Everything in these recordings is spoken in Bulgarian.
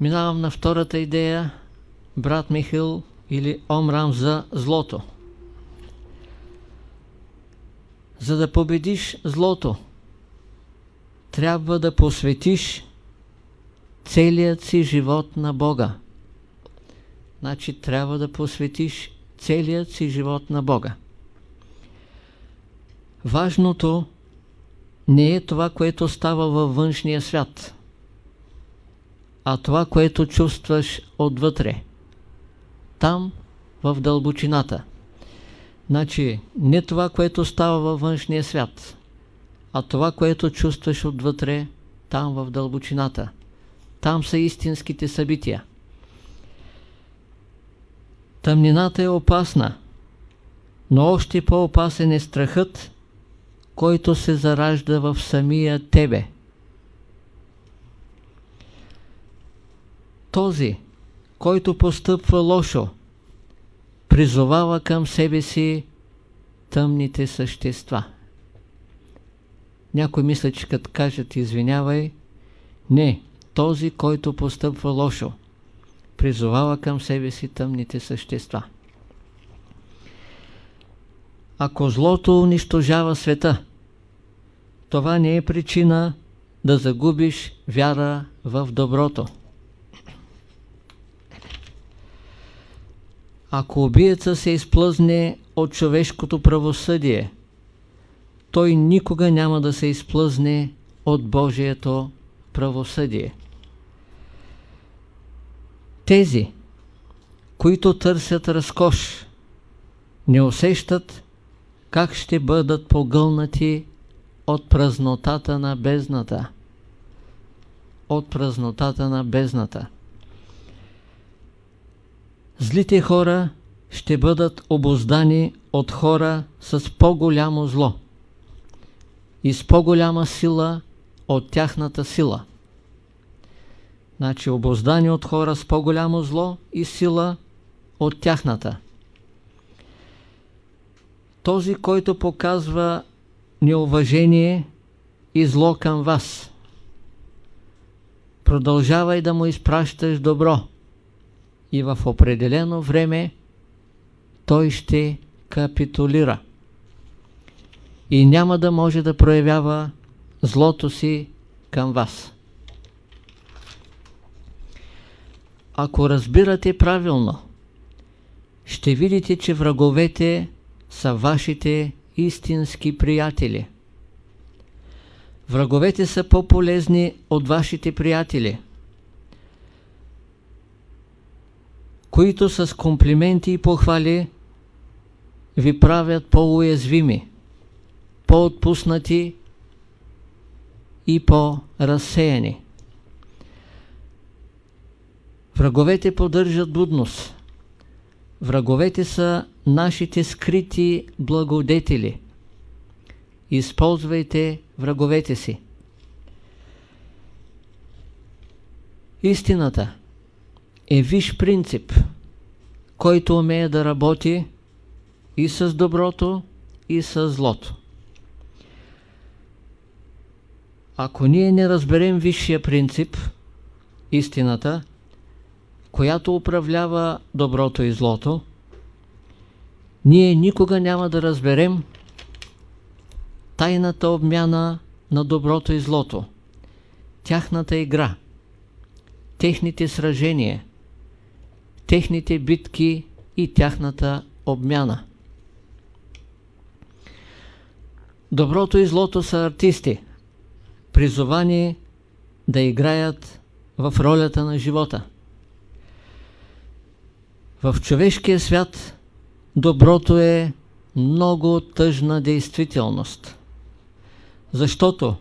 Минавам на втората идея, брат Михил или Омрам за злото. За да победиш злото, трябва да посветиш целият си живот на Бога. Значи трябва да посветиш целият си живот на Бога. Важното не е това, което става във външния свят, а това, което чувстваш отвътре. Там, в дълбочината. Значи, не това, което става във външния свят, а това, което чувстваш отвътре, там в дълбочината. Там са истинските събития. Тъмнината е опасна, но още по-опасен е страхът, който се заражда в самия тебе. Този, който постъпва лошо, призовава към себе си тъмните същества. Някой мисля, че като кажат извинявай, не, този, който постъпва лошо, призовава към себе си тъмните същества. Ако злото унищожава света, това не е причина да загубиш вяра в доброто. Ако убиеца се изплъзне от човешкото правосъдие, той никога няма да се изплъзне от Божието правосъдие. Тези, които търсят разкош, не усещат как ще бъдат погълнати от празнотата на бездната. От празнотата на бездната. Злите хора ще бъдат обоздани от хора с по-голямо зло и с по-голяма сила от тяхната сила. Значи обоздани от хора с по-голямо зло и сила от тяхната. Този, който показва неуважение и зло към вас, продължавай да му изпращаш добро и в определено време той ще капитулира и няма да може да проявява злото си към вас. Ако разбирате правилно, ще видите, че враговете са вашите истински приятели. Враговете са по-полезни от вашите приятели, които с комплименти и похвали ви правят по-уязвими, по-отпуснати и по-разсеяни. Враговете поддържат будност. Враговете са нашите скрити благодетели. Използвайте враговете си. Истината е виш принцип, който умее да работи и с доброто, и с злото. Ако ние не разберем висшия принцип, истината, която управлява доброто и злото, ние никога няма да разберем тайната обмяна на доброто и злото, тяхната игра, техните сражения, техните битки и тяхната обмяна. Доброто и злото са артисти, призовани да играят в ролята на живота. В човешкия свят доброто е много тъжна действителност. Защото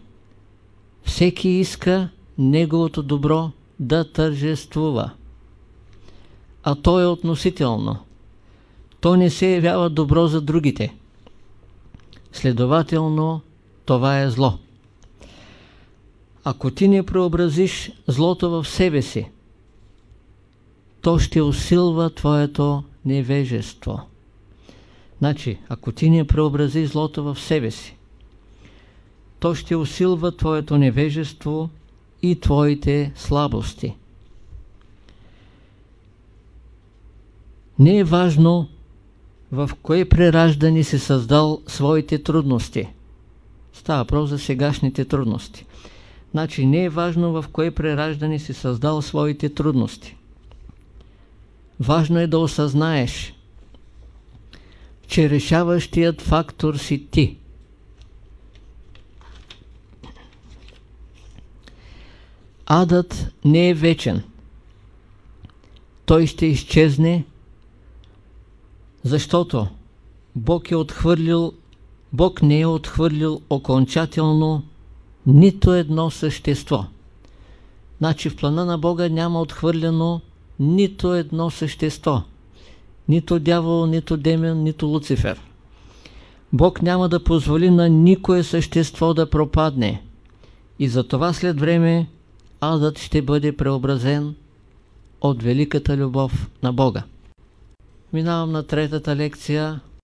всеки иска неговото добро да тържествува. А то е относително. То не се явява добро за другите. Следователно, това е зло. Ако ти не преобразиш злото в себе си, то ще усилва твоето невежество. Значи, ако ти не преобрази злото в себе си, то ще усилва твоето невежество и твоите слабости. Не е важно в кое прераждане си създал своите трудности. Става въпрос за сегашните трудности. Значи не е важно в кое прераждане си създал своите трудности. Важно е да осъзнаеш, че решаващият фактор си ти. Адът не е вечен. Той ще изчезне, защото Бог е отхвърлил, Бог не е отхвърлил окончателно нито едно същество. Значи в плана на Бога няма отхвърлено нито едно същество. Нито дявол, нито демен, нито Луцифер. Бог няма да позволи на никое същество да пропадне. И затова след време адът ще бъде преобразен от великата любов на Бога. Минавам на третата лекция